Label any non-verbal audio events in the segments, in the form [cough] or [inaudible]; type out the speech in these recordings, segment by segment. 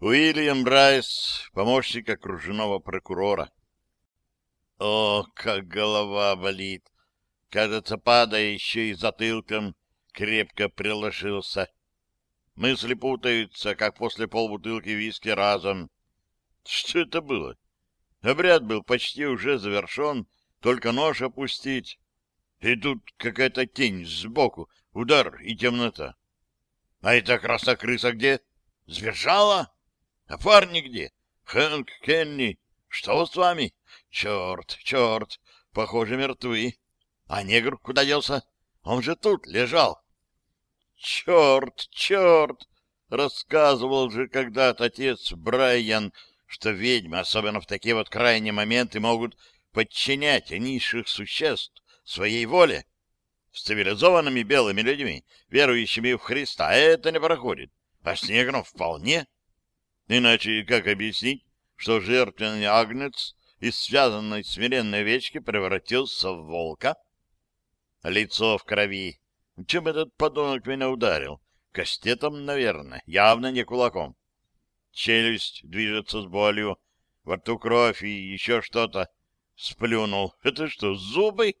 Уильям Брайс, помощник окружного прокурора. О, как голова болит! Кажется, и затылком, крепко приложился. Мысли путаются, как после полбутылки виски разом. Что это было? Обряд был почти уже завершен, только нож опустить. И тут какая-то тень сбоку, удар и темнота. А эта красокрыса где? Сбежала? А парни где? Хэнк, Кенни, что с вами? Черт, черт, похоже, мертвы. А негр куда делся? Он же тут лежал. Черт, черт! Рассказывал же когда-то отец Брайан, что ведьмы, особенно в такие вот крайние моменты, могут подчинять низших существ своей воле. С цивилизованными белыми людьми, верующими в Христа, это не проходит. А с негром вполне. Иначе как объяснить, что жертвенный агнец из связанной смиренной овечки превратился в волка? Лицо в крови. Чем этот подонок меня ударил? Кастетом, наверное, явно не кулаком. Челюсть движется с болью, во рту кровь и еще что-то. Сплюнул. Это что, зубы?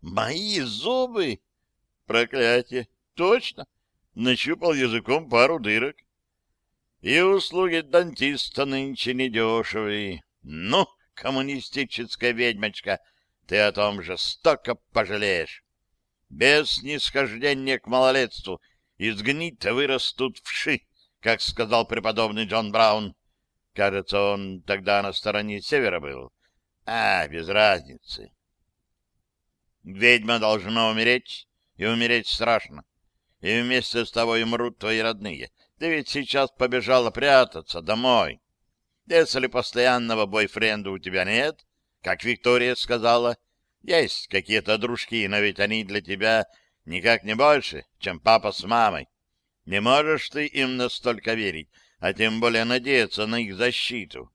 Мои зубы? Проклятие. Точно. Нащупал языком пару дырок. И услуги дантиста нынче недешевые. Ну, коммунистическая ведьмочка, ты о том жестоко пожалеешь. Без снисхождения к малолетству из гнита вырастут вши, как сказал преподобный Джон Браун. Кажется, он тогда на стороне севера был. А, без разницы. Ведьма должна умереть, и умереть страшно. И вместе с тобой умрут твои родные. Ты ведь сейчас побежала прятаться домой. Если постоянного бойфренда у тебя нет, как Виктория сказала, есть какие-то дружки, но ведь они для тебя никак не больше, чем папа с мамой. Не можешь ты им настолько верить, а тем более надеяться на их защиту.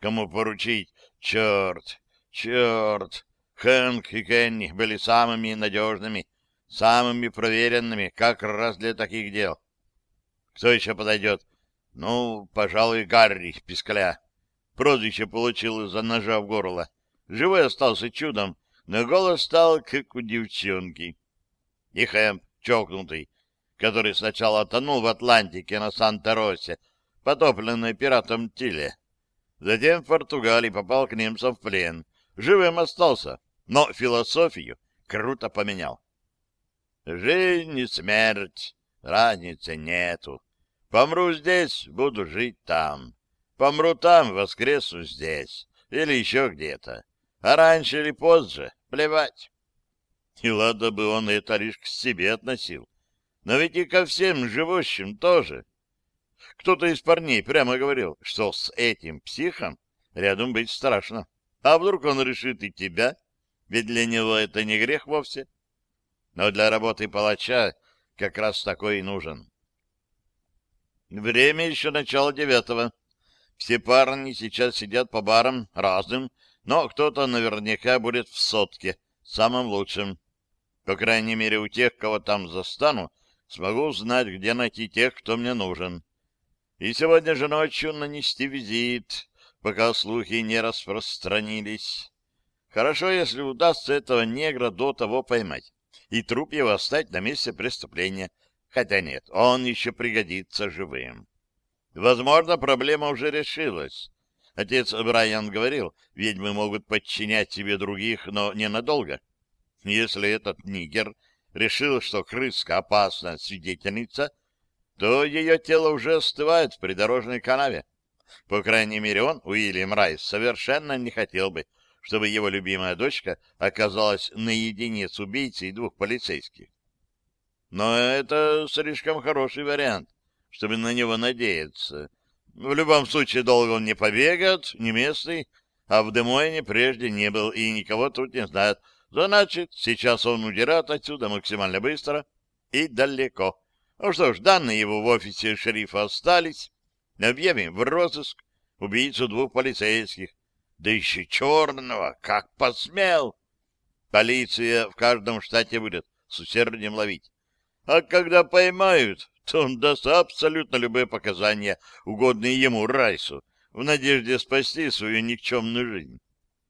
Кому поручить? Черт, черт! Хэнк и Кенни были самыми надежными, самыми проверенными, как раз для таких дел. Кто еще подойдет? Ну, пожалуй, Гарри Пискаля. Прозвище получил из-за ножа в горло. Живой остался чудом, но голос стал, как у девчонки. И Хэмп, чокнутый, который сначала тонул в Атлантике на Санта-Росе, потопленной пиратом Тиле. Затем в Португалии попал к немцам в плен. Живым остался, но философию круто поменял. Жизнь и смерть Разницы нету. Помру здесь, буду жить там. Помру там, воскресну здесь. Или еще где-то. А раньше или позже, плевать. И ладно бы он это лишь к себе относил. Но ведь и ко всем живущим тоже. Кто-то из парней прямо говорил, что с этим психом рядом быть страшно. А вдруг он решит и тебя? Ведь для него это не грех вовсе. Но для работы палача как раз такой и нужен. Время еще начало девятого. Все парни сейчас сидят по барам разным, но кто-то наверняка будет в сотке, самым лучшим. По крайней мере, у тех, кого там застану, смогу узнать, где найти тех, кто мне нужен. И сегодня же ночью нанести визит, пока слухи не распространились. Хорошо, если удастся этого негра до того поймать и труп его оставить на месте преступления. Хотя нет, он еще пригодится живым. Возможно, проблема уже решилась. Отец Брайан говорил, ведьмы могут подчинять себе других, но ненадолго. Если этот нигер решил, что крыска опасна свидетельница, то ее тело уже остывает в придорожной канаве. По крайней мере, он, Уильям Райс, совершенно не хотел бы, чтобы его любимая дочка оказалась наедине с убийцей двух полицейских. Но это слишком хороший вариант, чтобы на него надеяться. В любом случае, долго он не побегает, не местный, а в Демойне прежде не был и никого тут не знает. Значит, сейчас он удирает отсюда максимально быстро и далеко. Ну что ж, данные его в офисе шерифа остались. Объявим в розыск убийцу двух полицейских, да еще черного, как посмел. Полиция в каждом штате будет с усердием ловить. А когда поймают, то он даст абсолютно любые показания, угодные ему, Райсу, в надежде спасти свою никчемную жизнь.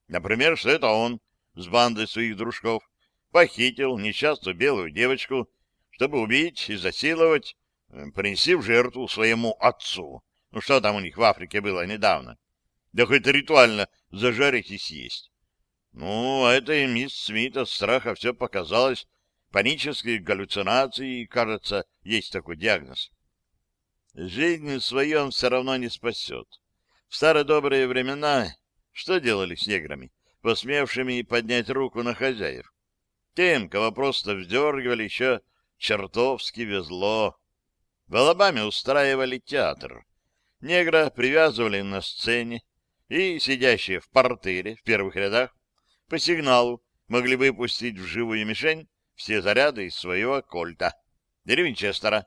Например, что это он с бандой своих дружков похитил несчастную белую девочку, чтобы убить и засиловать, э, принести в жертву своему отцу. Ну что там у них в Африке было недавно? Да хоть ритуально зажарить и съесть. Ну, а этой мисс Смит от страха все показалось панической галлюцинацией, кажется, есть такой диагноз. Жизнь свою он все равно не спасет. В старые добрые времена что делали с неграми, посмевшими поднять руку на хозяев? Тем, кого просто вздергивали, еще чертовски везло. В Алабаме устраивали театр. Негра привязывали на сцене, и сидящие в портере в первых рядах по сигналу могли выпустить в живую мишень все заряды из своего кольта, Винчестера.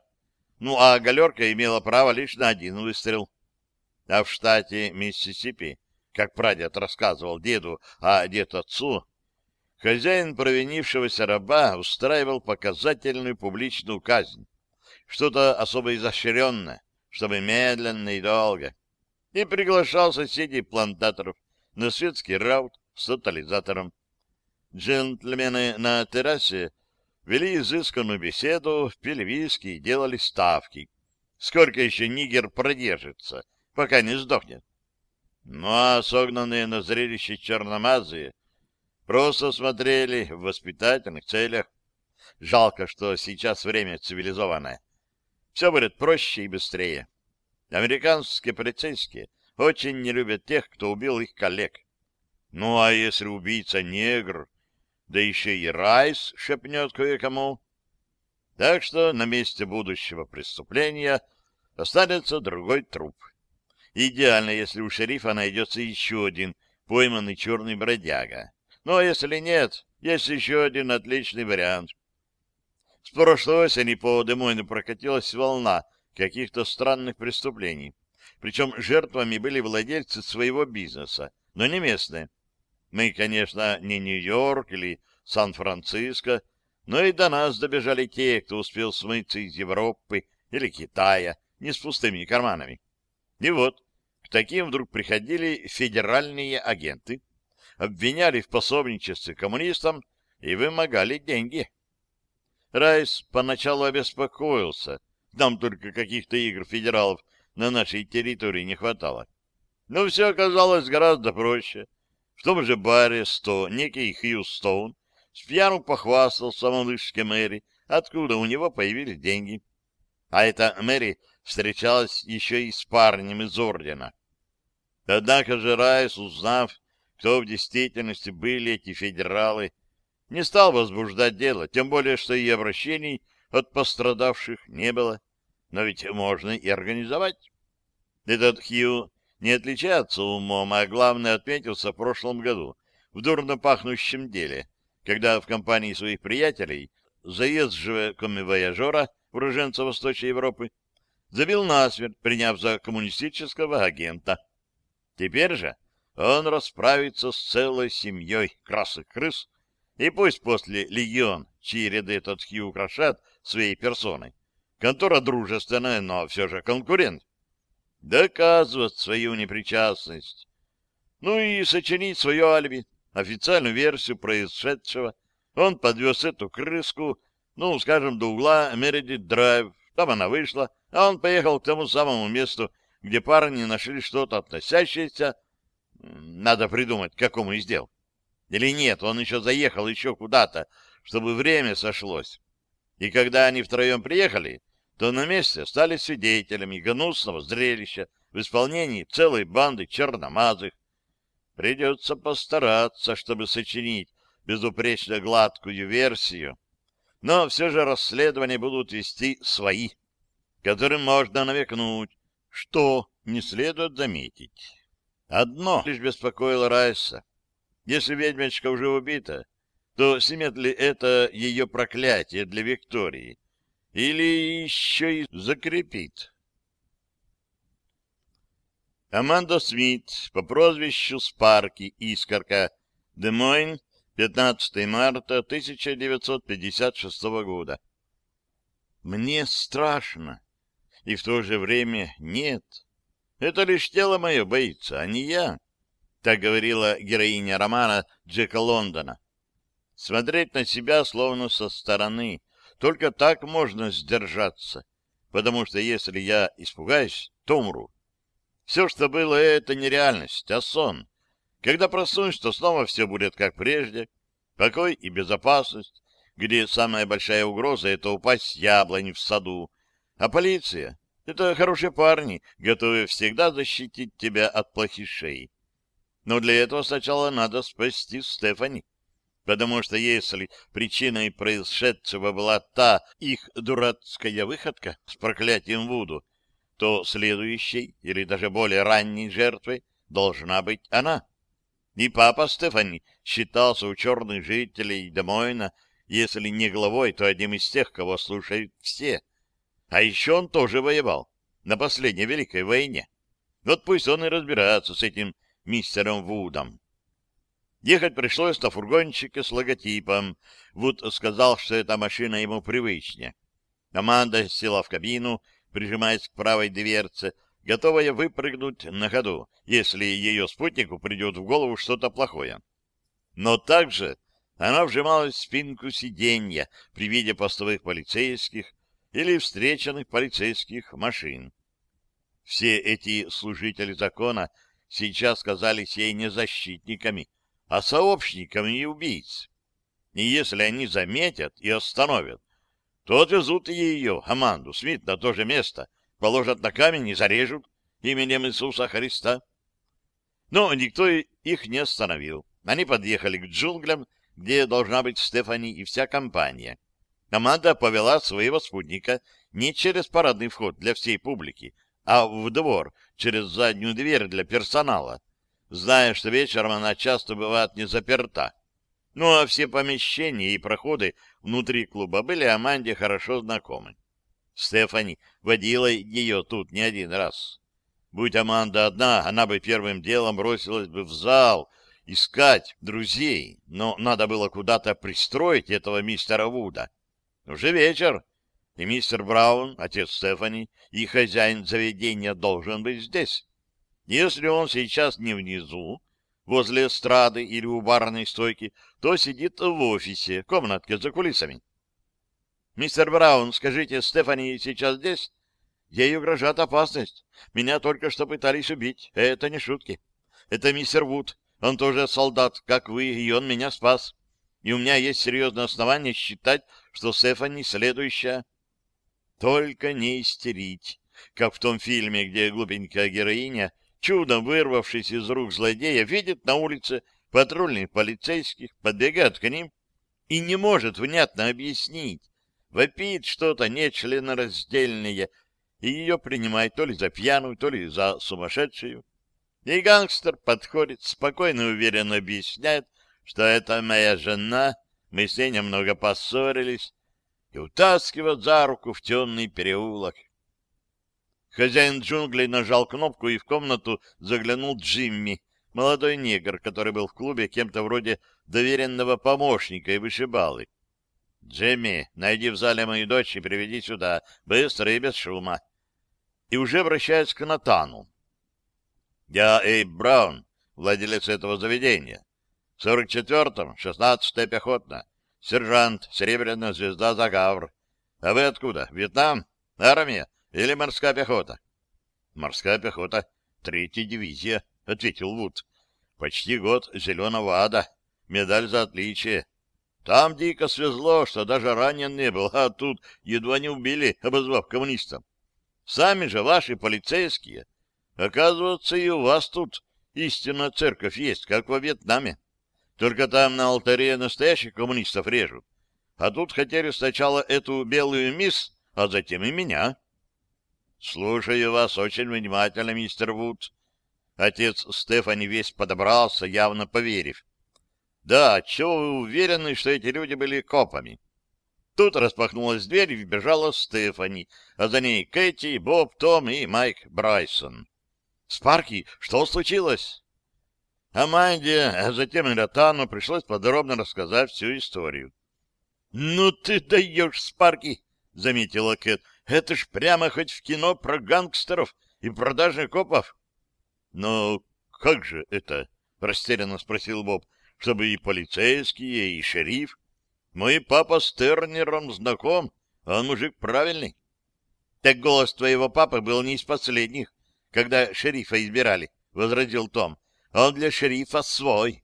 Ну, а галерка имела право лишь на один выстрел. А в штате Миссисипи, как прадед рассказывал деду, а дед отцу, хозяин провинившегося раба устраивал показательную публичную казнь. Что-то особо изощренное, чтобы медленно и долго. И приглашал соседей плантаторов на светский раут с тотализатором. Джентльмены на террасе вели изысканную беседу, пили виски и делали ставки. Сколько еще нигер продержится, пока не сдохнет? Ну а согнанные на зрелище черномазые просто смотрели в воспитательных целях. Жалко, что сейчас время цивилизованное. Все будет проще и быстрее. Американские полицейские очень не любят тех, кто убил их коллег. Ну, а если убийца негр, да еще и Райс шепнет кое-кому? Так что на месте будущего преступления останется другой труп. Идеально, если у шерифа найдется еще один пойманный черный бродяга. Ну, а если нет, есть еще один отличный вариант. С прошлой осени по Демойну прокатилась волна каких-то странных преступлений. Причем жертвами были владельцы своего бизнеса, но не местные. Мы, конечно, не Нью-Йорк или Сан-Франциско, но и до нас добежали те, кто успел смыться из Европы или Китая, не с пустыми карманами. И вот, к таким вдруг приходили федеральные агенты, обвиняли в пособничестве коммунистам и вымогали деньги. Райс поначалу обеспокоился. Нам только каких-то игр федералов на нашей территории не хватало. Но все оказалось гораздо проще. В том же баре «Сто» некий Хью с пьяну похвастался малышке Мэри, откуда у него появились деньги. А эта Мэри встречалась еще и с парнем из ордена. Однако же Райс, узнав, кто в действительности были эти федералы, не стал возбуждать дело, тем более, что и обращений от пострадавших не было. Но ведь можно и организовать. Этот Хью не отличается умом, а главное отметился в прошлом году в дурно пахнущем деле, когда в компании своих приятелей заезжего комивояжера, уроженца Восточной Европы, забил насмерть, приняв за коммунистического агента. Теперь же он расправится с целой семьей красных крыс, и пусть после легион, чьи ряды этот Хью украшает своей персоной, контора дружественная, но все же конкурент, доказывать свою непричастность. Ну и сочинить свое алиби, официальную версию происшедшего. Он подвез эту крыску, ну, скажем, до угла Мередит Драйв. Там она вышла, а он поехал к тому самому месту, где парни нашли что-то относящееся, надо придумать, к какому из дел. Или нет, он еще заехал еще куда-то, чтобы время сошлось. И когда они втроем приехали, то на месте стали свидетелями гнусного зрелища в исполнении целой банды черномазых. Придется постараться, чтобы сочинить безупречно гладкую версию, но все же расследования будут вести свои, которым можно намекнуть, что не следует заметить. Одно лишь беспокоило Райса. Если ведьмочка уже убита, то снимет ли это ее проклятие для Виктории? Или еще и закрепит. Аманда Смит по прозвищу Спарки Искорка, Демойн, 15 марта 1956 года. Мне страшно. И в то же время нет. Это лишь тело мое боится, а не я. Так говорила героиня романа Джека Лондона. Смотреть на себя словно со стороны. Только так можно сдержаться. Потому что если я испугаюсь, то умру. Все, что было, это не реальность, а сон. Когда проснусь, то снова все будет как прежде. Покой и безопасность, где самая большая угроза — это упасть с в саду. А полиция — это хорошие парни, готовые всегда защитить тебя от плохишей. Но для этого сначала надо спасти Стефани потому что если причиной происшедшего была та их дурацкая выходка с проклятием Вуду, то следующей или даже более ранней жертвой должна быть она. И папа Стефани считался у черных жителей Демойна, если не главой, то одним из тех, кого слушают все. А еще он тоже воевал на последней Великой войне. Вот пусть он и разбирается с этим мистером Вудом. Ехать пришлось на фургончике с логотипом. Вуд сказал, что эта машина ему привычнее. Аманда села в кабину, прижимаясь к правой дверце, готовая выпрыгнуть на ходу, если ее спутнику придет в голову что-то плохое. Но также она вжималась в спинку сиденья при виде постовых полицейских или встреченных полицейских машин. Все эти служители закона сейчас казались ей не защитниками, а сообщниками и убийц. И если они заметят и остановят, то отвезут ее, Аманду Смит, на то же место, положат на камень и зарежут именем Иисуса Христа. Но никто их не остановил. Они подъехали к джунглям, где должна быть Стефани и вся компания. Аманда повела своего спутника не через парадный вход для всей публики, а в двор, через заднюю дверь для персонала, зная, что вечером она часто бывает не заперта. Ну а все помещения и проходы внутри клуба были Аманде хорошо знакомы. Стефани водила ее тут не один раз. Будь Аманда одна, она бы первым делом бросилась бы в зал, искать друзей, но надо было куда-то пристроить этого мистера Вуда. Уже вечер, и мистер Браун, отец Стефани, и хозяин заведения должен быть здесь. Если он сейчас не внизу, возле эстрады или у барной стойки, то сидит в офисе, комнатке за кулисами. «Мистер Браун, скажите, Стефани сейчас здесь?» Ей угрожает опасность. Меня только что пытались убить. Это не шутки. Это мистер Вуд. Он тоже солдат, как вы, и он меня спас. И у меня есть серьезное основание считать, что Стефани следующая. Только не истерить, как в том фильме, где глупенькая героиня чудом вырвавшись из рук злодея, видит на улице патрульных полицейских, подбегает к ним и не может внятно объяснить. Вопит что-то нечленораздельное, и ее принимает то ли за пьяную, то ли за сумасшедшую. И гангстер подходит, спокойно и уверенно объясняет, что это моя жена, мы с ней немного поссорились, и утаскивает за руку в темный переулок. Хозяин джунглей нажал кнопку, и в комнату заглянул Джимми, молодой негр, который был в клубе кем-то вроде доверенного помощника и вышибалы. «Джимми, найди в зале мою дочь и приведи сюда, быстро и без шума». И уже обращаясь к Натану. «Я Эйб Браун, владелец этого заведения. В 44-м, 16-я пехотна. Сержант, серебряная звезда Загавр. А вы откуда? Вьетнам? Армия? Или морская пехота? Морская пехота, третья дивизия, ответил Вуд. Почти год зеленого ада. Медаль за отличие. Там дико свезло, что даже ранен не был, а тут едва не убили, обозвав коммунистам. Сами же ваши полицейские. Оказывается, и у вас тут истинная церковь есть, как во Вьетнаме. Только там на алтаре настоящих коммунистов режут. А тут хотели сначала эту белую мисс, а затем и меня. Слушаю вас очень внимательно, мистер Вуд. Отец Стефани весь подобрался, явно поверив. Да, чего вы уверены, что эти люди были копами? Тут распахнулась дверь и вбежала Стефани, а за ней Кэти, Боб, Том и Майк Брайсон. «Спарки, что случилось?» Аманде, а затем и Ротану пришлось подробно рассказать всю историю. «Ну ты даешь, Спарки!» — заметила Кэт. Это ж прямо хоть в кино про гангстеров и продажных копов. Но как же это? растерянно спросил Боб. Чтобы и полицейские, и шериф. Мой папа с Тернером знаком, а он мужик правильный. Так голос твоего папы был не из последних, когда шерифа избирали, — возразил Том. Он для шерифа свой.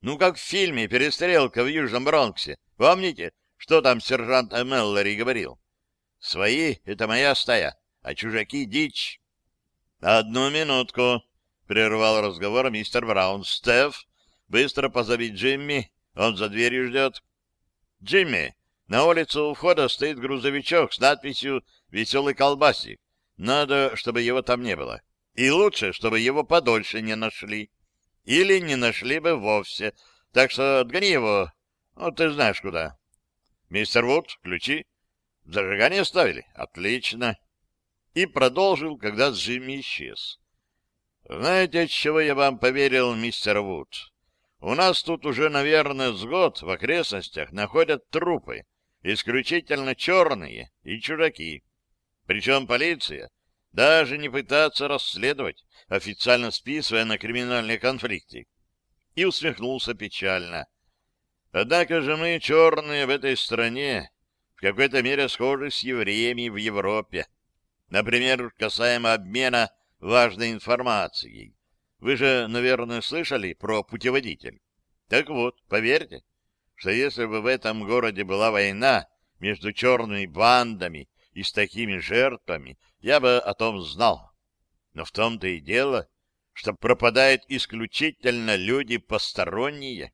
Ну, как в фильме «Перестрелка в Южном Бронксе». Помните, что там сержант Меллори говорил? «Свои — это моя стая, а чужаки — дичь». «Одну минутку», — прервал разговор мистер Браун. «Стеф, быстро позови Джимми, он за дверью ждет». «Джимми, на улице у входа стоит грузовичок с надписью «Веселый колбасик». Надо, чтобы его там не было. И лучше, чтобы его подольше не нашли. Или не нашли бы вовсе. Так что отгони его, ну, ты знаешь куда. Мистер Вуд, ключи. Зажигание ставили? Отлично. И продолжил, когда Джимми исчез. Знаете, от чего я вам поверил, мистер Вуд? У нас тут уже, наверное, с год в окрестностях находят трупы, исключительно черные и чудаки. Причем полиция даже не пытается расследовать, официально списывая на криминальные конфликты. И усмехнулся печально. Однако же мы, черные, в этой стране в какой-то мере схожи с евреями в Европе. Например, касаемо обмена важной информацией. Вы же, наверное, слышали про путеводитель. Так вот, поверьте, что если бы в этом городе была война между черными бандами и с такими жертвами, я бы о том знал. Но в том-то и дело, что пропадают исключительно люди посторонние,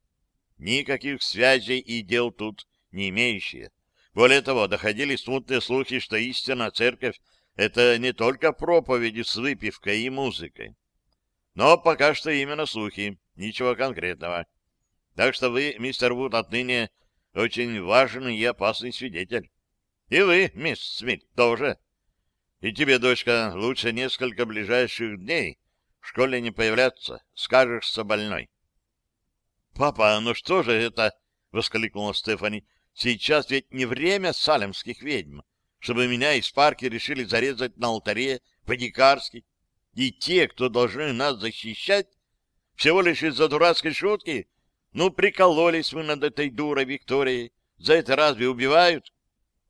никаких связей и дел тут не имеющие. Более того, доходили смутные слухи, что истинная церковь — это не только проповеди с выпивкой и музыкой. Но пока что именно слухи, ничего конкретного. Так что вы, мистер Вуд, отныне очень важный и опасный свидетель. И вы, мисс Смит, тоже. И тебе, дочка, лучше несколько ближайших дней в школе не появляться, скажешься больной. — Папа, ну что же это? — воскликнула Стефани. — Сейчас ведь не время салемских ведьм, чтобы меня из парки решили зарезать на алтаре по-дикарски. И те, кто должны нас защищать, всего лишь из-за дурацкой шутки, ну, прикололись вы над этой дурой Викторией. За это разве убивают?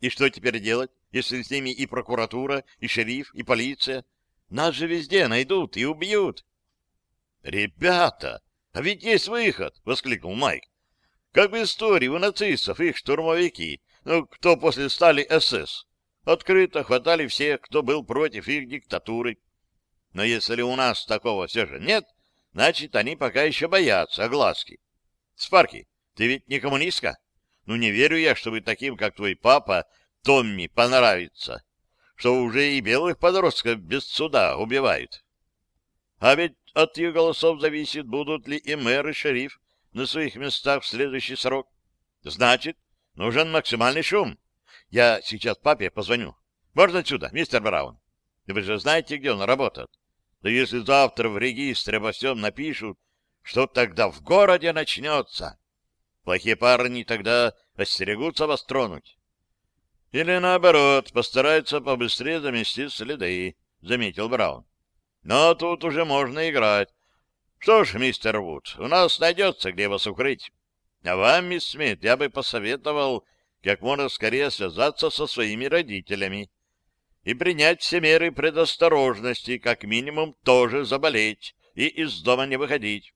И что теперь делать? если с ними и прокуратура, и шериф, и полиция? Нас же везде найдут и убьют. «Ребята, а ведь есть выход!» — воскликнул Майк. «Как в истории у нацистов их штурмовики, ну, кто после стали СС, открыто хватали всех, кто был против их диктатуры. Но если у нас такого все же нет, значит, они пока еще боятся огласки. Спарки, ты ведь не коммунистка? Ну, не верю я, что вы таким, как твой папа, Томми понравится, что уже и белых подростков без суда убивают. А ведь от их голосов зависит, будут ли и мэр, и шериф на своих местах в следующий срок. Значит, нужен максимальный шум. Я сейчас папе позвоню. Можно отсюда, мистер Браун? Вы же знаете, где он работает. Да если завтра в регистре обо всем напишут, что тогда в городе начнется? Плохие парни тогда остерегутся вас тронуть. Или наоборот, постараются побыстрее заместить следы, — заметил Браун. Но тут уже можно играть. Что ж, мистер Вуд, у нас найдется, где вас укрыть. А вам, мисс Смит, я бы посоветовал как можно скорее связаться со своими родителями и принять все меры предосторожности, как минимум тоже заболеть и из дома не выходить.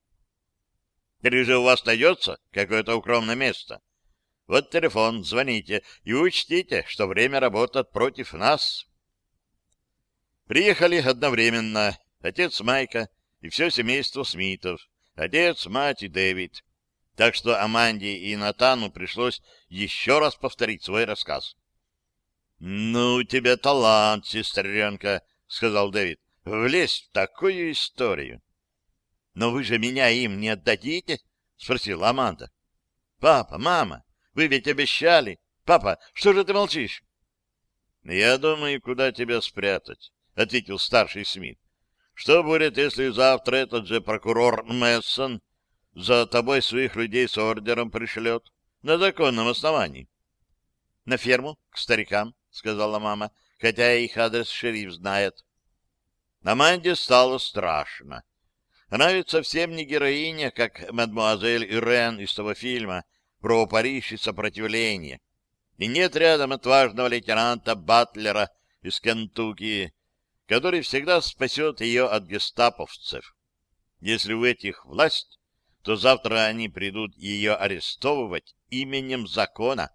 Или же у вас найдется какое-то укромное место? — вот телефон, звоните и учтите, что время работает против нас. Приехали одновременно отец Майка и все семейство Смитов, отец, мать и Дэвид. Так что Аманде и Натану пришлось еще раз повторить свой рассказ. — Ну, у тебя талант, сестренка, — сказал Дэвид, — влезть в такую историю. — Но вы же меня им не отдадите? — спросила Аманда. — Папа, мама, вы ведь обещали. Папа, что же ты молчишь? — Я думаю, куда тебя спрятать, — ответил старший Смит. — Что будет, если завтра этот же прокурор Мессон за тобой своих людей с ордером пришлет? На законном основании. — На ферму, к старикам, сказала мама, хотя их адрес шериф знает. Аманде стало страшно. Она ведь совсем не героиня, как мадмуазель Ирен из того фильма про Париж и сопротивление. И нет рядом отважного лейтенанта Батлера из Кентукки, который всегда спасет ее от гестаповцев. Если у этих власть, то завтра они придут ее арестовывать именем закона.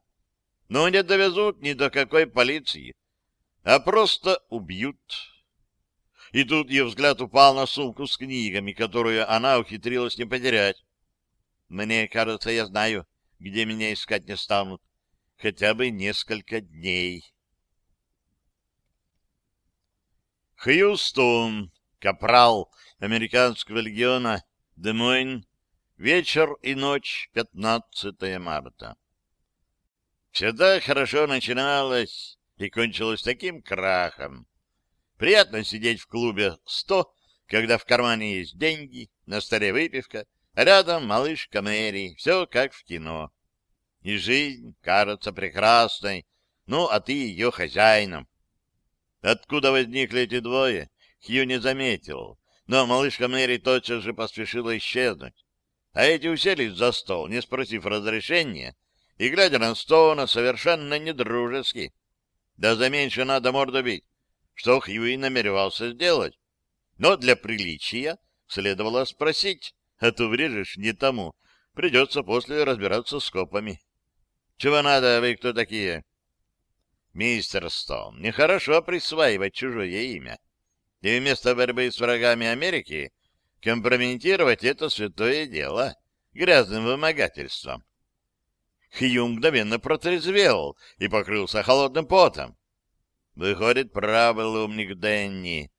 Но не довезут ни до какой полиции, а просто убьют. И тут ее взгляд упал на сумку с книгами, которую она ухитрилась не потерять. Мне кажется, я знаю, где меня искать не станут. Хотя бы несколько дней. Хьюстон, капрал американского легиона, Демойн, вечер и ночь, 15 марта. Всегда хорошо начиналось и кончилось таким крахом. Приятно сидеть в клубе «Сто», когда в кармане есть деньги, на столе выпивка, рядом малышка Мэри, все как в кино. И жизнь кажется прекрасной, ну, а ты ее хозяином. Откуда возникли эти двое, Хью не заметил, но малышка Мэри тотчас же поспешила исчезнуть. А эти уселись за стол, не спросив разрешения, и, глядя на Стоуна, совершенно недружески. Да за меньше надо морду бить, что Хьюи намеревался сделать. Но для приличия следовало спросить, а то врежешь не тому. Придется после разбираться с копами. — Чего надо, вы кто такие? Мистер Стоун, нехорошо присваивать чужое имя. И вместо борьбы с врагами Америки компрометировать это святое дело грязным вымогательством. Хью мгновенно протрезвел и покрылся холодным потом. Выходит, прав умник Дэнни.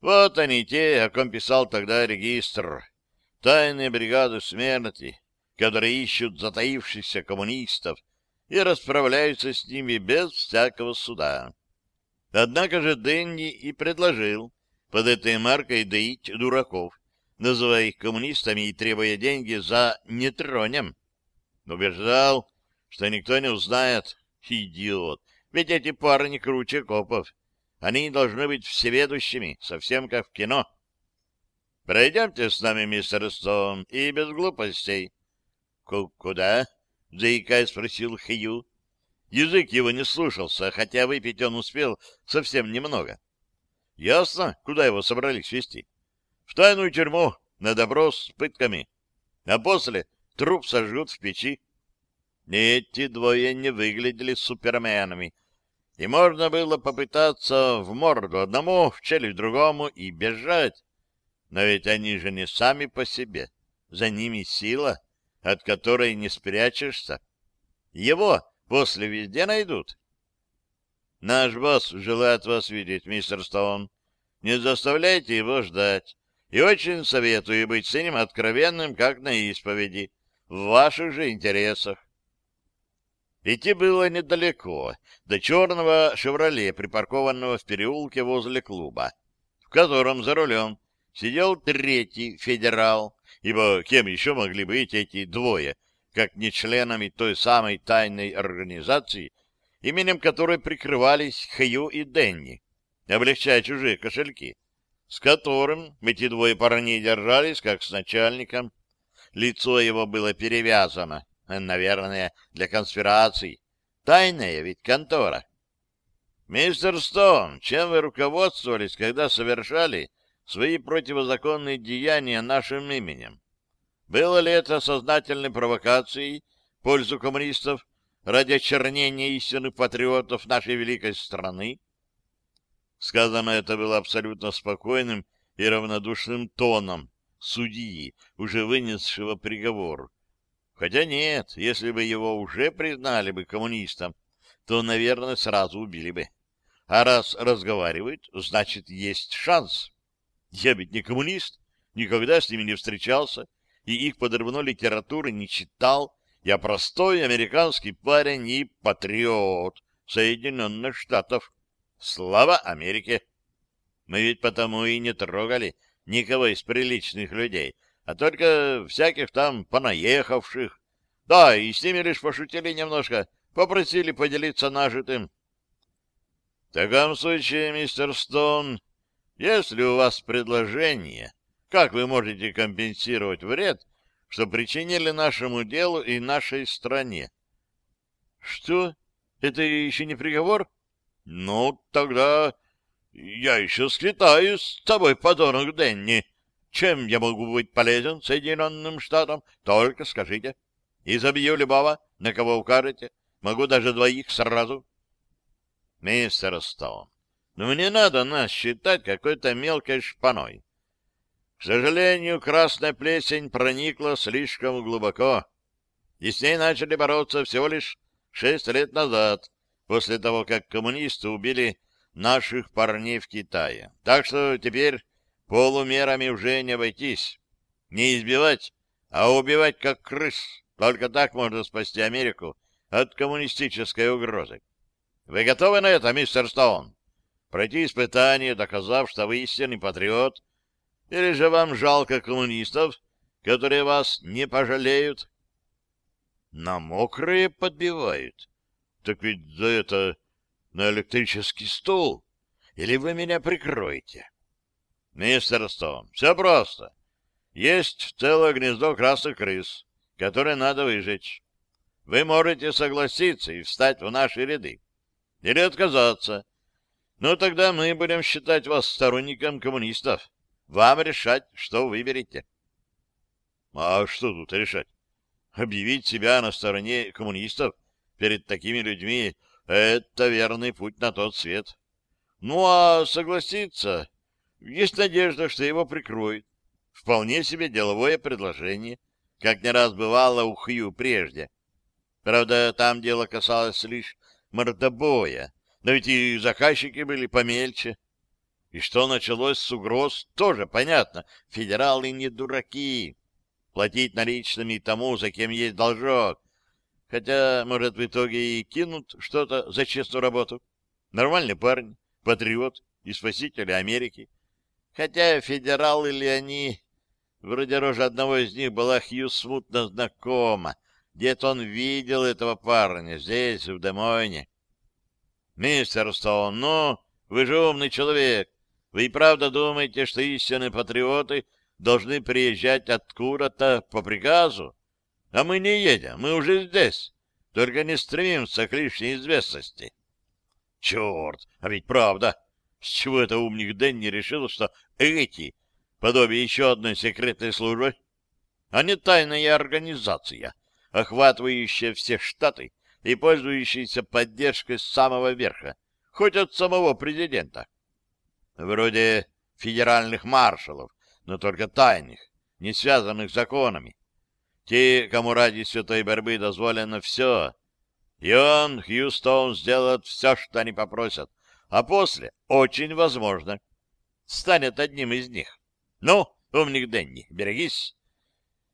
Вот они те, о ком писал тогда регистр. Тайные бригады смерти, которые ищут затаившихся коммунистов и расправляются с ними без всякого суда. Однако же Дэнни и предложил под этой маркой доить дураков, называя их коммунистами и требуя деньги за «не Убеждал, что никто не узнает. Идиот! Ведь эти парни круче копов. Они должны быть всеведущими, совсем как в кино. Пройдемте с нами, мистер Стоун, и без глупостей. — Куда? — заикаясь спросил Хью. Язык его не слушался, хотя выпить он успел совсем немного. Ясно, куда его собрались вести. В тайную тюрьму, на допрос с пытками. А после труп сожгут в печи. Эти двое не выглядели суперменами, и можно было попытаться в морду одному, в челюсть другому и бежать. Но ведь они же не сами по себе. За ними сила — от которой не спрячешься. Его после везде найдут. Наш босс желает вас видеть, мистер Стоун. Не заставляйте его ждать. И очень советую быть с ним откровенным, как на исповеди, в ваших же интересах. Идти было недалеко, до черного «Шевроле», припаркованного в переулке возле клуба, в котором за рулем сидел третий федерал ибо кем еще могли быть эти двое, как не членами той самой тайной организации, именем которой прикрывались Хью и Денни, облегчая чужие кошельки, с которым эти двое парней держались, как с начальником. Лицо его было перевязано, наверное, для конспираций. Тайная ведь контора. «Мистер Стоун, чем вы руководствовались, когда совершали свои противозаконные деяния нашим именем. Было ли это сознательной провокацией в пользу коммунистов ради очернения истинных патриотов нашей великой страны? Сказано это было абсолютно спокойным и равнодушным тоном судьи, уже вынесшего приговор. Хотя нет, если бы его уже признали бы коммунистом, то, наверное, сразу убили бы. А раз разговаривают, значит, есть шанс. Я ведь не коммунист, никогда с ними не встречался, и их подрывной литературы не читал. Я простой американский парень и патриот Соединенных Штатов. Слава Америке! Мы ведь потому и не трогали никого из приличных людей, а только всяких там понаехавших. Да, и с ними лишь пошутили немножко, попросили поделиться нажитым. В таком случае, мистер Стоун, если у вас предложение, как вы можете компенсировать вред, что причинили нашему делу и нашей стране? Что? Это еще не приговор? Ну, тогда я еще сквитаюсь с тобой, подонок Денни. Чем я могу быть полезен Соединенным Штатам? Только скажите. И забью любого, на кого укажете. Могу даже двоих сразу. Мистер Стоун, но мне надо нас считать какой-то мелкой шпаной. К сожалению, красная плесень проникла слишком глубоко, и с ней начали бороться всего лишь шесть лет назад, после того, как коммунисты убили наших парней в Китае. Так что теперь полумерами уже не обойтись. Не избивать, а убивать как крыс. Только так можно спасти Америку от коммунистической угрозы. Вы готовы на это, мистер Стоун? Пройти испытание, доказав, что вы истинный патриот? Или же вам жалко коммунистов, которые вас не пожалеют? На мокрые подбивают. Так ведь за это на электрический стул. Или вы меня прикроете? Мистер Стоун, все просто. Есть целое гнездо красных крыс, которое надо выжечь. Вы можете согласиться и встать в наши ряды. Или отказаться. Но тогда мы будем считать вас сторонником коммунистов. Вам решать, что выберете. А что тут решать? Объявить себя на стороне коммунистов перед такими людьми — это верный путь на тот свет. Ну, а согласиться есть надежда, что его прикроют. Вполне себе деловое предложение, как не раз бывало у Хью прежде. Правда, там дело касалось лишь мордобоя, но ведь и заказчики были помельче. И что началось с угроз, тоже понятно. Федералы не дураки. Платить наличными тому, за кем есть должок. Хотя, может, в итоге и кинут что-то за честную работу. Нормальный парень, патриот и спаситель Америки. Хотя федералы ли они... Вроде рожа одного из них была Хью смутно знакома. Где-то он видел этого парня, здесь, в Демойне. Мистер Стоун, ну, вы же умный человек. Вы и правда думаете, что истинные патриоты должны приезжать откуда-то по приказу? А мы не едем, мы уже здесь. Только не стремимся к лишней известности. Черт, а ведь правда. С чего это умник Дэнни решил, что эти — подобие еще одной секретной службы? А не тайная организация, охватывающая все штаты и пользующаяся поддержкой с самого верха, хоть от самого президента. Вроде федеральных маршалов, но только тайных, не связанных законами. Те, кому ради святой борьбы дозволено все. И он, Хьюстон, сделает все, что они попросят, а после, очень возможно, станет одним из них. Ну, умник Дэнни, берегись.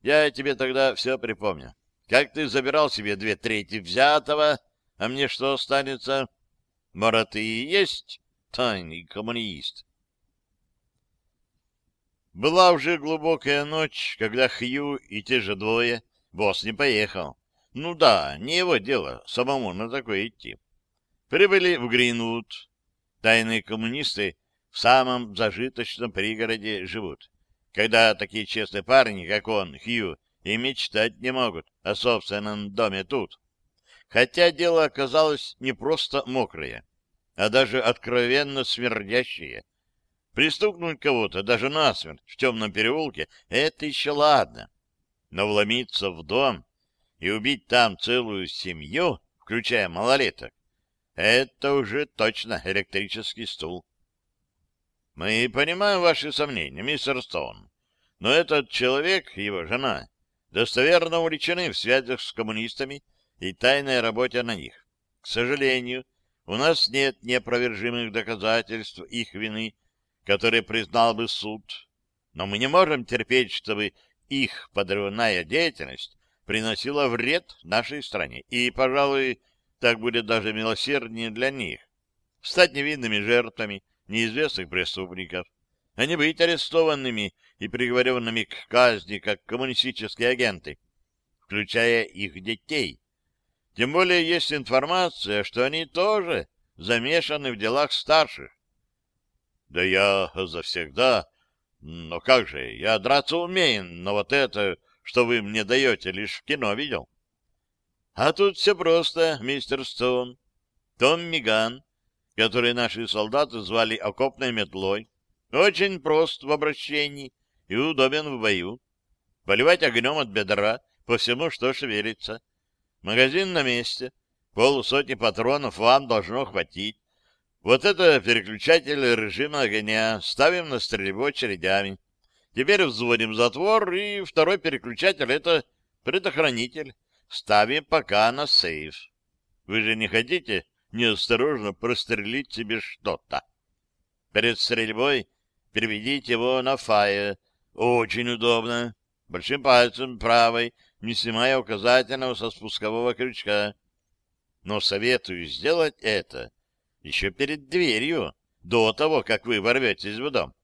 Я тебе тогда все припомню. Как ты забирал себе две трети взятого, а мне что останется? Ты и есть тайный коммунист? Была уже глубокая ночь, когда Хью и те же двое, босс не поехал. Ну да, не его дело самому на такое идти. Прибыли в Гринвуд, Тайные коммунисты в самом зажиточном пригороде живут, когда такие честные парни, как он, Хью, и мечтать не могут о собственном доме тут. Хотя дело оказалось не просто мокрое, а даже откровенно смердящее. Пристукнуть кого-то даже насмерть в темном переулке — это еще ладно. Но вломиться в дом и убить там целую семью, включая малолеток, это уже точно электрический стул. Мы понимаем ваши сомнения, мистер Стоун, но этот человек его жена достоверно увлечены в связях с коммунистами и тайной работе на них. К сожалению, у нас нет неопровержимых доказательств их вины, которые признал бы суд, но мы не можем терпеть, чтобы их подрывная деятельность приносила вред нашей стране и, пожалуй, так будет даже милосерднее для них. Стать невинными жертвами неизвестных преступников, а не быть арестованными и приговоренными к казни, как коммунистические агенты, включая их детей. Тем более есть информация, что они тоже замешаны в делах старших. Да я завсегда... Но как же, я драться умею, но вот это, что вы мне даете, лишь в кино видел. А тут все просто, мистер Стоун. Том Миган, который наши солдаты звали окопной метлой, очень прост в обращении и удобен в бою. Поливать огнем от бедра по всему, что шевелится. Магазин на месте. Полусотни патронов вам должно хватить. Вот это переключатель режима огня. Ставим на стрельбу очередями. Теперь взводим затвор, и второй переключатель — это предохранитель. Ставим пока на сейф. Вы же не хотите неосторожно прострелить себе что-то? Перед стрельбой переведите его на фае. Очень удобно. Большим пальцем правой, не снимая указательного со спускового крючка. Но советую сделать это еще перед дверью, до того, как вы ворветесь в дом.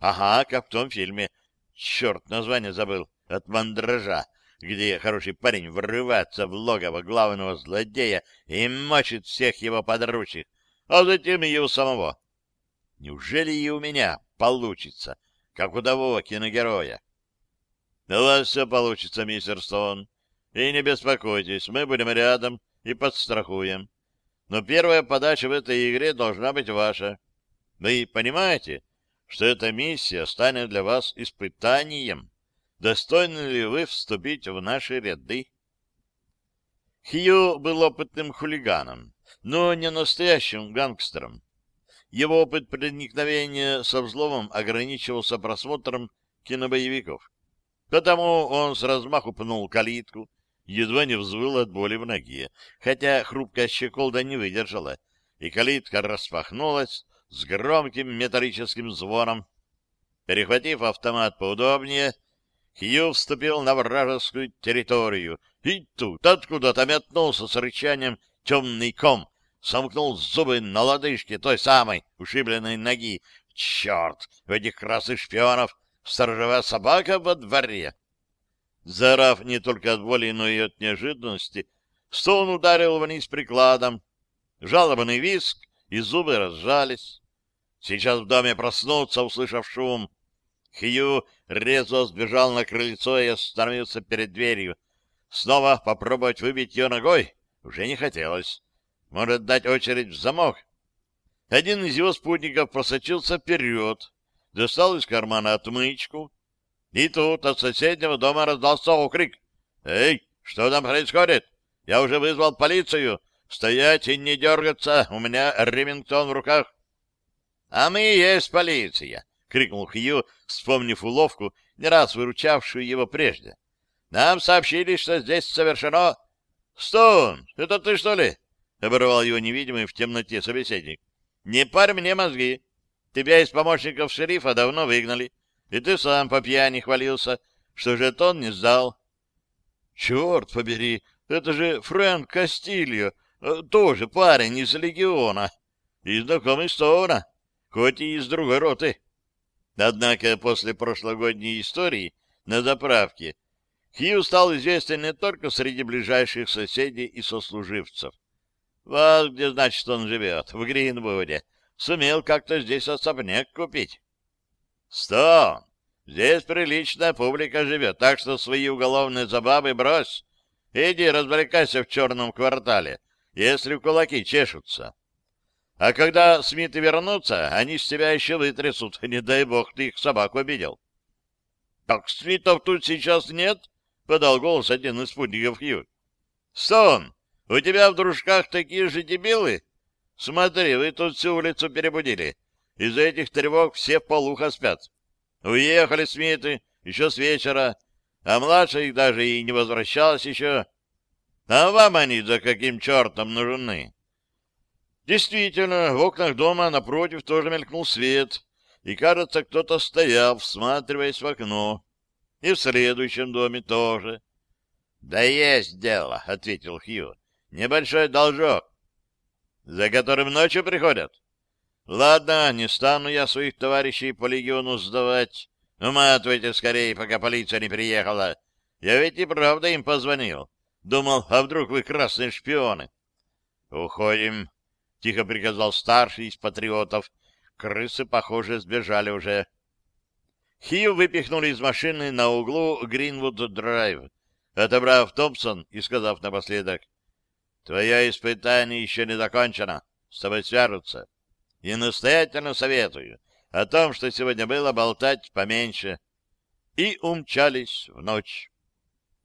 Ага, как в том фильме. Черт, название забыл. От мандража, где хороший парень врывается в логово главного злодея и мочит всех его подручных, а затем и его самого. Неужели и у меня получится, как у того киногероя? У вас все получится, мистер Стоун. И не беспокойтесь, мы будем рядом и подстрахуем. Но первая подача в этой игре должна быть ваша. Вы понимаете, что эта миссия станет для вас испытанием? Достойны ли вы вступить в наши ряды? Хью был опытным хулиганом, но не настоящим гангстером. Его опыт проникновения со взломом ограничивался просмотром кинобоевиков. Потому он с размаху пнул калитку, едва не взвыл от боли в ноге, хотя хрупкая щеколда не выдержала, и калитка распахнулась с громким металлическим звоном. Перехватив автомат поудобнее, Хью вступил на вражескую территорию, и тут откуда-то метнулся с рычанием темный ком, сомкнул зубы на лодыжке той самой ушибленной ноги. Черт, в этих красных шпионов сторожевая собака во дворе! Заорав не только от боли, но и от неожиданности, Стоун ударил вниз прикладом. Жалобный виск, и зубы разжались. Сейчас в доме проснутся, услышав шум. Хью резво сбежал на крыльцо и остановился перед дверью. Снова попробовать выбить ее ногой уже не хотелось. Может дать очередь в замок. Один из его спутников просочился вперед, достал из кармана отмычку, и тут от соседнего дома раздался окрик. «Эй, что там происходит? Я уже вызвал полицию. Стоять и не дергаться, у меня Ремингтон в руках». «А мы есть полиция!» — крикнул Хью, вспомнив уловку, не раз выручавшую его прежде. «Нам сообщили, что здесь совершено...» «Стоун, это ты, что ли?» — оборвал его невидимый в темноте собеседник. «Не парь мне мозги. Тебя из помощников шерифа давно выгнали. И ты сам по пьяни хвалился, что жетон не сдал. Черт побери, это же Фрэнк Кастильо, э, тоже парень из легиона. И знакомый Стоуна, хоть и из другой роты. Однако после прошлогодней истории на заправке Хью стал известен не только среди ближайших соседей и сослуживцев. Вот где, значит, он живет, в Гринвуде. Сумел как-то здесь особняк купить. Стоун, здесь приличная публика живет, так что свои уголовные забавы брось. Иди развлекайся в черном квартале, если кулаки чешутся. А когда Смиты вернутся, они с тебя еще вытрясут. Не дай бог, ты их собаку обидел. — Так Смитов тут сейчас нет? — подал голос один из спутников Хью. — Стоун, у тебя в дружках такие же дебилы? Смотри, вы тут всю улицу перебудили. Из-за этих тревог все полуха спят. Уехали Смиты еще с вечера, а младшая их даже и не возвращалась еще. А вам они за каким чертом нужны? Действительно, в окнах дома напротив тоже мелькнул свет, и, кажется, кто-то стоял, всматриваясь в окно. И в следующем доме тоже. — Да есть дело, — ответил Хью. — Небольшой должок. — За которым ночью приходят? Ладно, не стану я своих товарищей по легиону сдавать. Уматывайте скорее, пока полиция не приехала. Я ведь и правда им позвонил. Думал, а вдруг вы красные шпионы? Уходим. — тихо приказал старший из патриотов. Крысы, похоже, сбежали уже. Хью выпихнули из машины на углу Гринвуд-драйв, отобрав Томпсон и сказав напоследок, «Твое испытание еще не закончено, с тобой свяжутся. И настоятельно советую о том, что сегодня было, болтать поменьше». И умчались в ночь.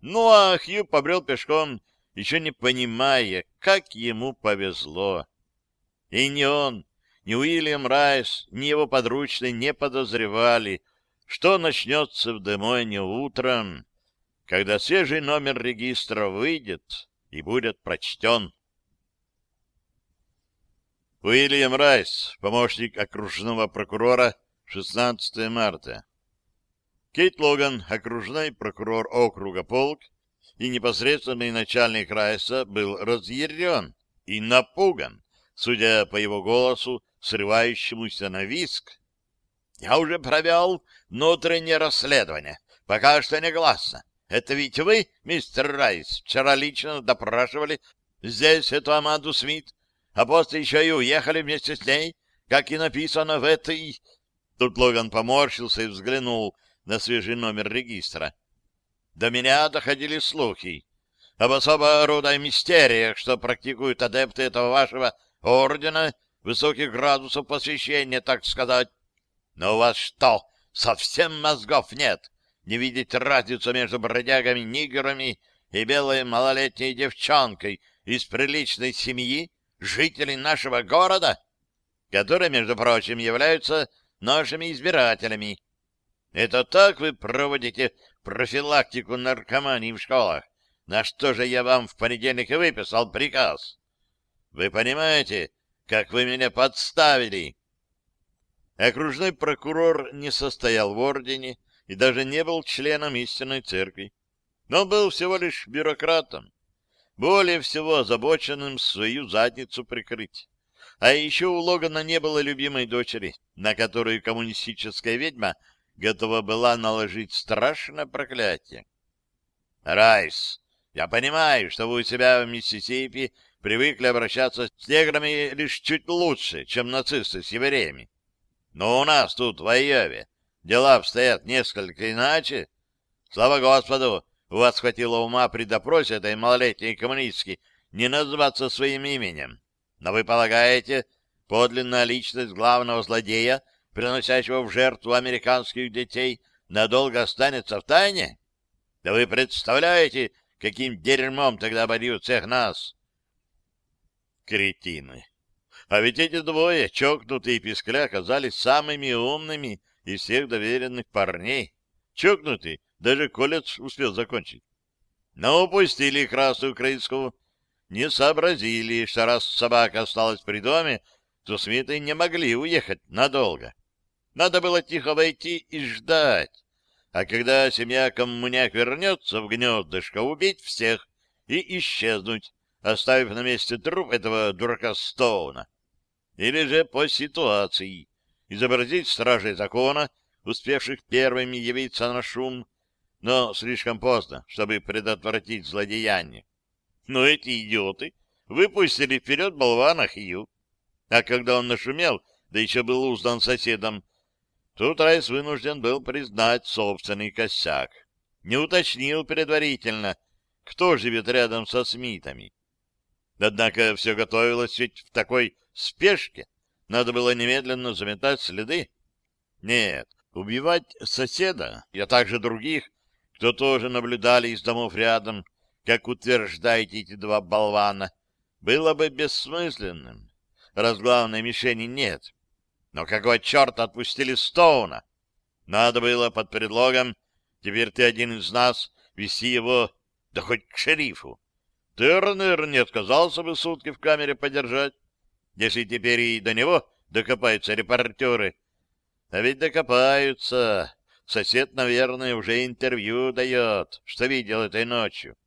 Ну, а Хью побрел пешком, еще не понимая, как ему повезло. И ни он, ни Уильям Райс, ни его подручные не подозревали, что начнется в Демойне утром, когда свежий номер регистра выйдет и будет прочтен. Уильям Райс, помощник окружного прокурора, 16 марта. Кейт Логан, окружной прокурор округа Полк и непосредственный начальник Райса, был разъярен и напуган, судя по его голосу, срывающемуся на виск. «Я уже провел внутреннее расследование. Пока что негласно. Это ведь вы, мистер Райс, вчера лично допрашивали здесь эту Аманду Смит, а после еще и уехали вместе с ней, как и написано в этой...» Тут Логан поморщился и взглянул на свежий номер регистра. До меня доходили слухи об особо рода мистериях, что практикуют адепты этого вашего ордена высоких градусов посвящения, так сказать. Но у вас что, совсем мозгов нет? Не видеть разницу между бродягами-нигерами и белой малолетней девчонкой из приличной семьи, жителей нашего города, которые, между прочим, являются нашими избирателями. Это так вы проводите профилактику наркомании в школах, на что же я вам в понедельник и выписал приказ. Вы понимаете, как вы меня подставили? Окружной прокурор не состоял в ордене и даже не был членом истинной церкви. Но был всего лишь бюрократом, более всего озабоченным свою задницу прикрыть. А еще у Логана не было любимой дочери, на которую коммунистическая ведьма готова была наложить страшное проклятие. «Райс, я понимаю, что вы у себя в Миссисипи привыкли обращаться с неграми лишь чуть лучше, чем нацисты с евреями. Но у нас тут, в Айове, дела обстоят несколько иначе. Слава Господу, у вас хватило ума при допросе этой малолетней коммунистки не назваться своим именем. Но вы полагаете, подлинная личность главного злодея приносящего в жертву американских детей, надолго останется в тайне? Да вы представляете, каким дерьмом тогда обольют всех нас? Кретины! А ведь эти двое, чокнутые пискля, оказались самыми умными из всех доверенных парней. Чокнутый, даже колледж успел закончить. Но упустили красную украинскую, не сообразили, что раз собака осталась при доме, то Смиты не могли уехать надолго. Надо было тихо войти и ждать. А когда семья коммуняк вернется в гнездышко, убить всех и исчезнуть, оставив на месте труп этого дурака Стоуна. Или же по ситуации изобразить стражей закона, успевших первыми явиться на шум, но слишком поздно, чтобы предотвратить злодеяние. Но эти идиоты выпустили вперед болвана Хью. А когда он нашумел, да еще был уздан соседом, Тут Райс вынужден был признать собственный косяк. Не уточнил предварительно, кто живет рядом со Смитами. Однако все готовилось ведь в такой спешке. Надо было немедленно заметать следы. Нет, убивать соседа, а также других, кто тоже наблюдали из домов рядом, как утверждаете эти два болвана, было бы бессмысленным, раз главной мишени нет. Но какого черта отпустили Стоуна? Надо было под предлогом «теперь ты один из нас» вести его, да хоть к шерифу. Тернер не отказался бы сутки в камере подержать, если теперь и до него докопаются репортеры. А ведь докопаются. Сосед, наверное, уже интервью дает, что видел этой ночью.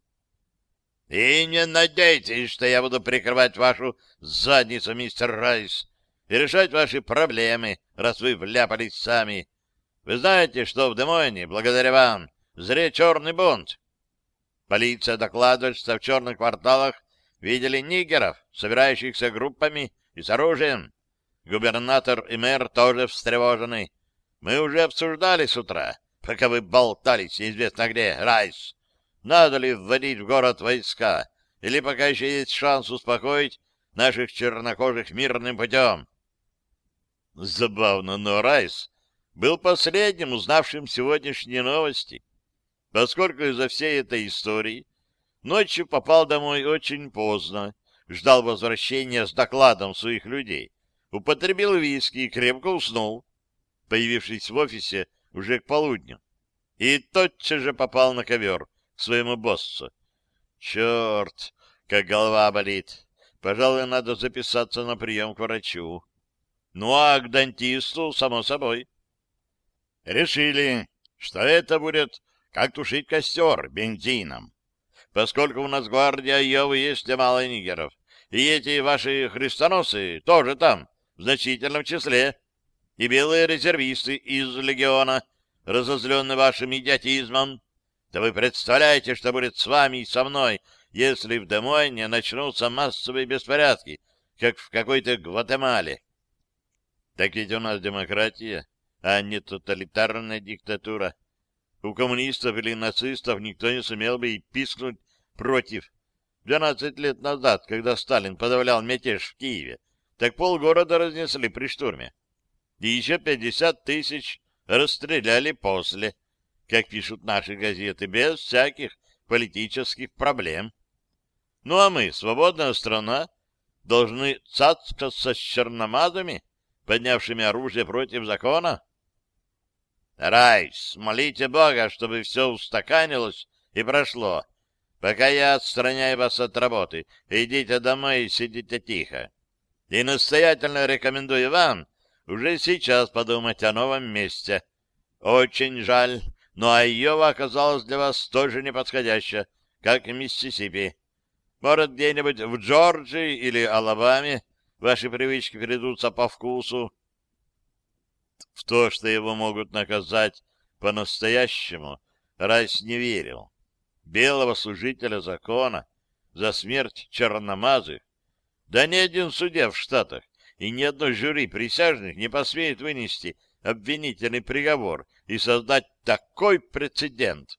И не надейтесь, что я буду прикрывать вашу задницу, мистер Райс и решать ваши проблемы, раз вы вляпались сами. Вы знаете, что в Демойне, благодаря вам, зре черный бунт. Полиция докладывает, что в черных кварталах видели нигеров, собирающихся группами и с оружием. Губернатор и мэр тоже встревожены. Мы уже обсуждали с утра, пока вы болтались неизвестно где, Райс. Надо ли вводить в город войска, или пока еще есть шанс успокоить наших чернокожих мирным путем? Забавно, но Райс был последним узнавшим сегодняшние новости, поскольку из-за всей этой истории ночью попал домой очень поздно, ждал возвращения с докладом своих людей, употребил виски и крепко уснул, появившись в офисе уже к полудню, и тотчас же попал на ковер к своему боссу. Черт, как голова болит. Пожалуй, надо записаться на прием к врачу. Ну, а к дантисту, само собой. Решили, что это будет как тушить костер бензином. Поскольку у нас гвардия Йовы есть мало нигеров, и эти ваши христоносы тоже там, в значительном числе, и белые резервисты из легиона, разозленные вашим идиотизмом, да вы представляете, что будет с вами и со мной, если в Демойне начнутся массовые беспорядки, как в какой-то Гватемале. Так ведь у нас демократия, а не тоталитарная диктатура. У коммунистов или нацистов никто не сумел бы и пискнуть против. Двенадцать лет назад, когда Сталин подавлял мятеж в Киеве, так полгорода разнесли при штурме. И еще пятьдесят тысяч расстреляли после, как пишут наши газеты, без всяких политических проблем. Ну а мы, свободная страна, должны цацкаться с черномазами, поднявшими оружие против закона? Райс, молите Бога, чтобы все устаканилось и прошло. Пока я отстраняю вас от работы, идите домой и сидите тихо. И настоятельно рекомендую вам уже сейчас подумать о новом месте. Очень жаль, но Айова оказалась для вас тоже неподходящая, как и Миссисипи. Может, где-нибудь в Джорджии или Алабаме ваши привычки придутся по вкусу. В то, что его могут наказать по-настоящему, Райс не верил. Белого служителя закона за смерть черномазых, да ни один судья в Штатах и ни одно жюри присяжных не посмеет вынести обвинительный приговор и создать такой прецедент.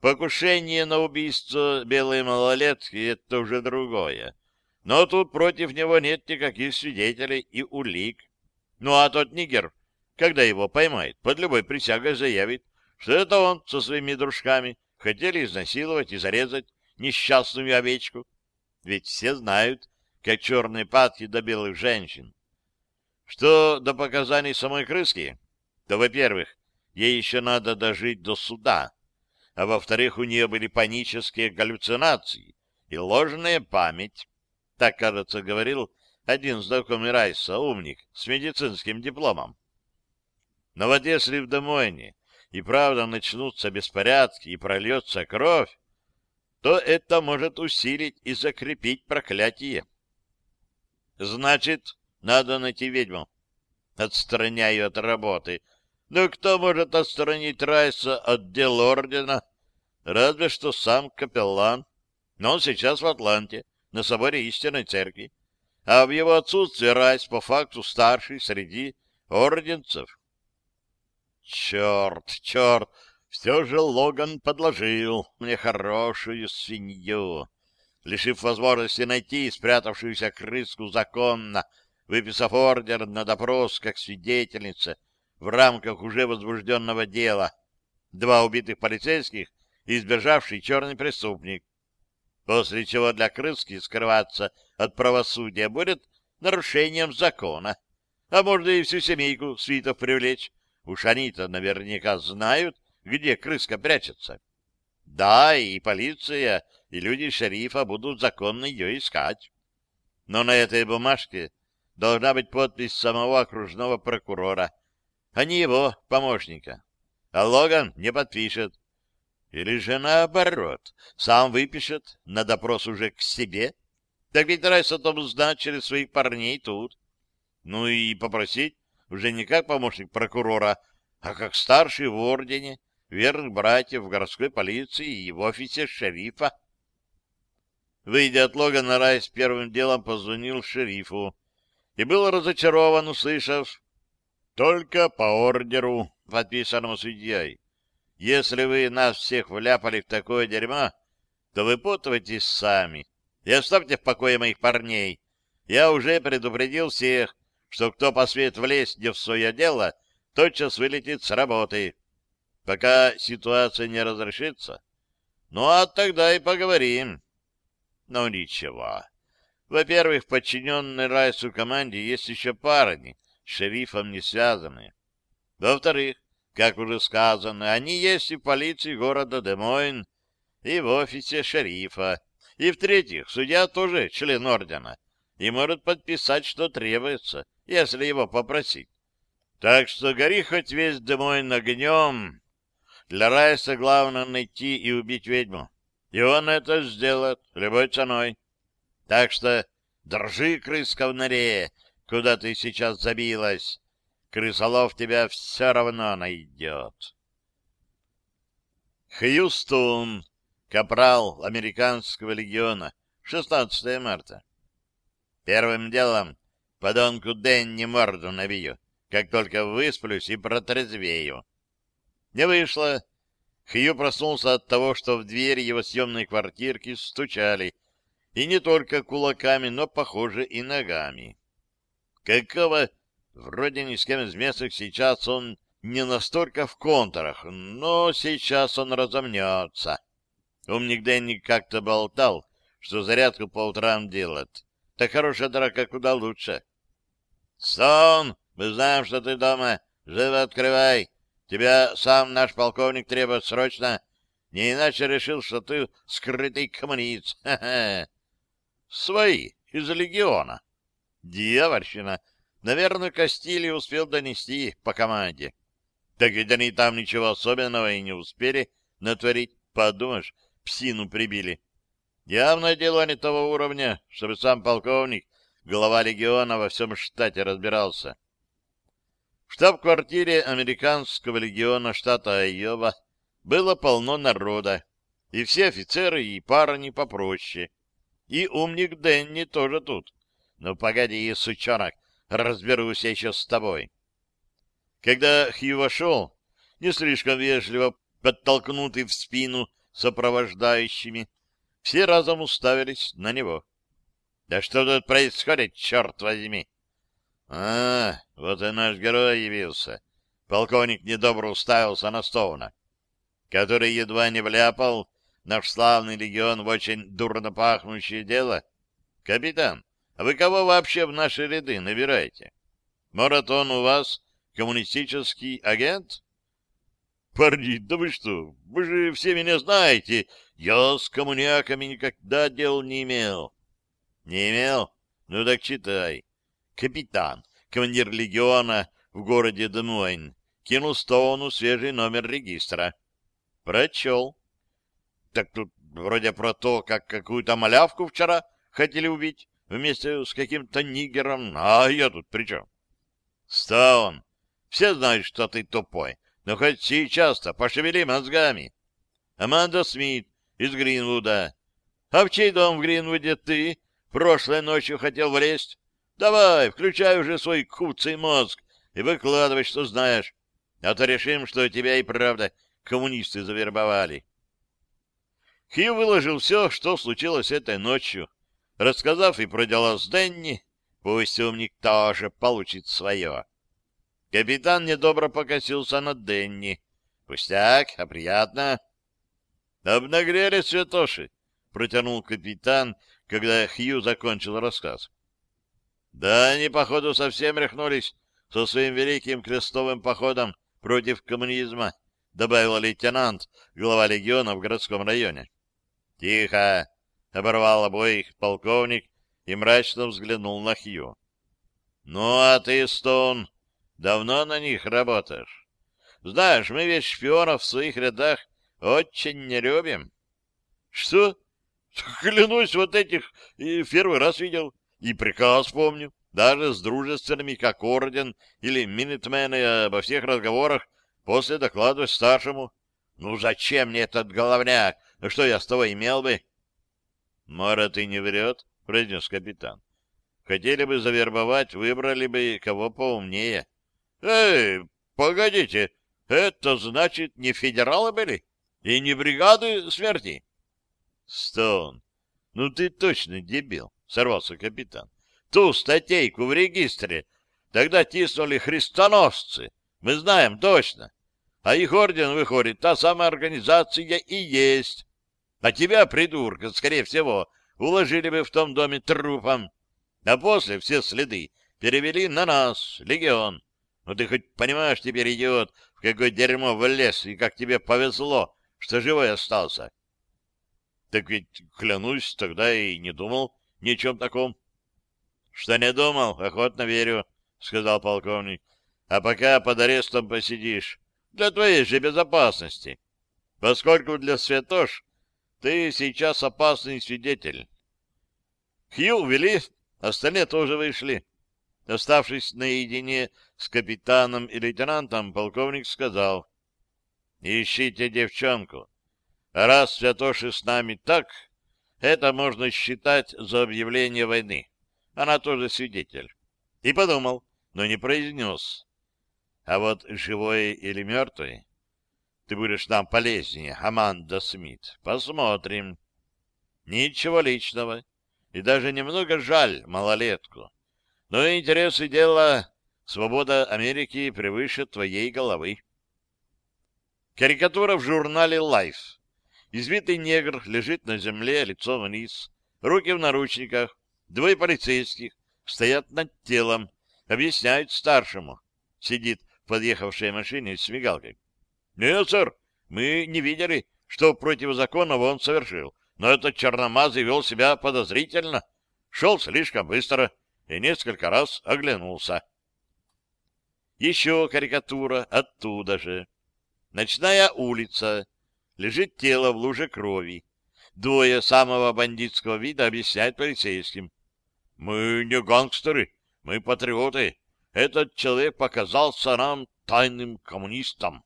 Покушение на убийство белой малолетки — это уже другое. Но тут против него нет никаких свидетелей и улик. Ну а тот нигер, когда его поймает, под любой присягой заявит, что это он со своими дружками хотели изнасиловать и зарезать несчастную овечку. Ведь все знают, как черные падки до белых женщин. Что до показаний самой крыски, то, во-первых, ей еще надо дожить до суда, а во-вторых, у нее были панические галлюцинации и ложная память. Так, кажется, говорил один знакомый Райса, умник, с медицинским дипломом. Но вот если в Домойне и правда начнутся беспорядки и прольется кровь, то это может усилить и закрепить проклятие. Значит, надо найти ведьму. Отстраняю от работы. Но кто может отстранить Райса от дел ордена? Разве что сам капеллан. Но он сейчас в Атланте, на соборе истинной церкви. А в его отсутствие Райс по факту старший среди орденцев. Черт, черт, все же Логан подложил мне хорошую свинью лишив возможности найти спрятавшуюся крыску законно, выписав ордер на допрос как свидетельница в рамках уже возбужденного дела. Два убитых полицейских и сбежавший черный преступник. После чего для крыски скрываться от правосудия будет нарушением закона. А можно и всю семейку свитов привлечь. Уж они-то наверняка знают, где крыска прячется. Да, и полиция, и люди шерифа будут законно ее искать. Но на этой бумажке должна быть подпись самого окружного прокурора, а не его помощника. А Логан не подпишет. Или же наоборот, сам выпишет на допрос уже к себе. Так ведь Райс о том знать через своих парней тут. Ну и попросить уже не как помощник прокурора, а как старший в ордене, верных братьев в городской полиции и в офисе шерифа. Выйдя от Логана, Райс первым делом позвонил шерифу и был разочарован, услышав «Только по ордеру, подписанному судьей. Если вы нас всех вляпали в такое дерьмо, то выпутывайтесь сами и оставьте в покое моих парней. Я уже предупредил всех, что кто посмеет влезть не в свое дело, тотчас вылетит с работы, пока ситуация не разрешится. Ну, а тогда и поговорим. Ну, ничего. Во-первых, подчиненной Райсу команде есть еще парни, с шерифом не связанные. Во-вторых, как уже сказано, они есть и в полиции города Демойн, и в офисе шерифа. И в-третьих, судья тоже член ордена и может подписать, что требуется, если его попросить. Так что гори хоть весь Демойн огнем. Для Райса главное найти и убить ведьму. И он это сделает любой ценой. Так что держи, крыска в норе, куда ты сейчас забилась. Крысолов тебя все равно найдет. Хьюстон, капрал американского легиона, 16 марта. Первым делом подонку Дэнни морду набью, как только высплюсь и протрезвею. Не вышло. Хью проснулся от того, что в дверь его съемной квартирки стучали, и не только кулаками, но, похоже, и ногами. Какого... Вроде ни с кем из местных сейчас он не настолько в контурах, но сейчас он разомнется. Умник Дэнни как-то болтал, что зарядку по утрам делает. Так хорошая драка куда лучше. — Сон, мы знаем, что ты дома. Живо открывай. Тебя сам наш полковник требует срочно. Не иначе решил, что ты скрытый коммунист. [laughs] Свои, из легиона. Дьявольщина. Наверное, Кастили успел донести по команде. Так ведь они там ничего особенного и не успели натворить. Подумаешь, псину прибили. Явное дело не того уровня, чтобы сам полковник, глава легиона, во всем штате разбирался. В штаб-квартире американского легиона штата Айова было полно народа, и все офицеры и парни попроще. И умник Дэнни тоже тут. Ну, погоди, сучонок, разберусь я еще с тобой. Когда Хью вошел, не слишком вежливо подтолкнутый в спину сопровождающими, все разом уставились на него. «Да что тут происходит, черт возьми?» «А, вот и наш герой явился». Полковник недобро уставился на Стоуна, который едва не вляпал наш славный легион в очень дурно пахнущее дело. «Капитан, а вы кого вообще в наши ряды набираете? Может, он у вас коммунистический агент?» «Парни, да вы что? Вы же все меня знаете. Я с коммуняками никогда дел не имел. Не имел? Ну так читай. Капитан, командир легиона в городе Демуэйн, кинул Стоуну свежий номер регистра. Прочел. Так тут вроде про то, как какую-то малявку вчера хотели убить вместе с каким-то нигером. А я тут при чем? Стоун, все знают, что ты тупой, но хоть сейчас-то пошевели мозгами. Аманда Смит из Гринвуда. А в чей дом в Гринвуде ты прошлой ночью хотел влезть? Давай, включай уже свой куцый мозг и выкладывай, что знаешь. А то решим, что тебя и правда коммунисты завербовали. Хью выложил все, что случилось этой ночью, рассказав и про дела с Денни, пусть умник тоже получит свое. Капитан недобро покосился на Денни. Пустяк, а приятно. «Обнагрели святоши!» — протянул капитан, когда Хью закончил рассказ. «Да они, походу, совсем рехнулись со своим великим крестовым походом против коммунизма», — добавил лейтенант, глава легиона в городском районе. «Тихо!» — оборвал обоих полковник и мрачно взглянул на Хью. «Ну, а ты, Стоун, давно на них работаешь? Знаешь, мы ведь шпионов в своих рядах очень не любим. Что? [laughs] Клянусь, вот этих и первый раз видел. И приказ помню. Даже с дружественными, как Орден или Минитмены, обо всех разговорах после докладывать старшему. Ну зачем мне этот головняк? Что я с того имел бы? Может, и не врет, произнес капитан. Хотели бы завербовать, выбрали бы кого поумнее. Эй, погодите, это значит, не федералы были? И не бригады смерти? Стоун, ну ты точно дебил, сорвался капитан. Ту статейку в регистре тогда тиснули христоносцы. Мы знаем точно. А их орден, выходит, та самая организация и есть. А тебя, придурка, скорее всего, уложили бы в том доме трупом. А после все следы перевели на нас, легион. Ну ты хоть понимаешь теперь, идиот, в какое дерьмо влез, и как тебе повезло, что живой остался? Так ведь, клянусь, тогда и не думал ни о чем таком. Что не думал, охотно верю, — сказал полковник. А пока под арестом посидишь, для твоей же безопасности, поскольку для Святош ты сейчас опасный свидетель. Хью увели Остальные тоже вышли. Оставшись наедине с капитаном и лейтенантом, полковник сказал, «Ищите девчонку. Раз Святоши с нами так, это можно считать за объявление войны. Она тоже свидетель». И подумал, но не произнес. «А вот живой или мертвый? Ты будешь нам полезнее, Аманда Смит. Посмотрим». «Ничего личного» и даже немного жаль малолетку. Но интересы дела свобода Америки превыше твоей головы. Карикатура в журнале Life. Избитый негр лежит на земле, лицом вниз, руки в наручниках, двое полицейских стоят над телом, объясняют старшему. Сидит в подъехавшей машине с мигалкой. — Нет, сэр, мы не видели, что противозаконного он совершил но этот черномазый вел себя подозрительно, шел слишком быстро и несколько раз оглянулся. Еще карикатура оттуда же. Ночная улица. Лежит тело в луже крови. Двое самого бандитского вида объясняют полицейским. «Мы не гангстеры, мы патриоты. Этот человек показался нам тайным коммунистом».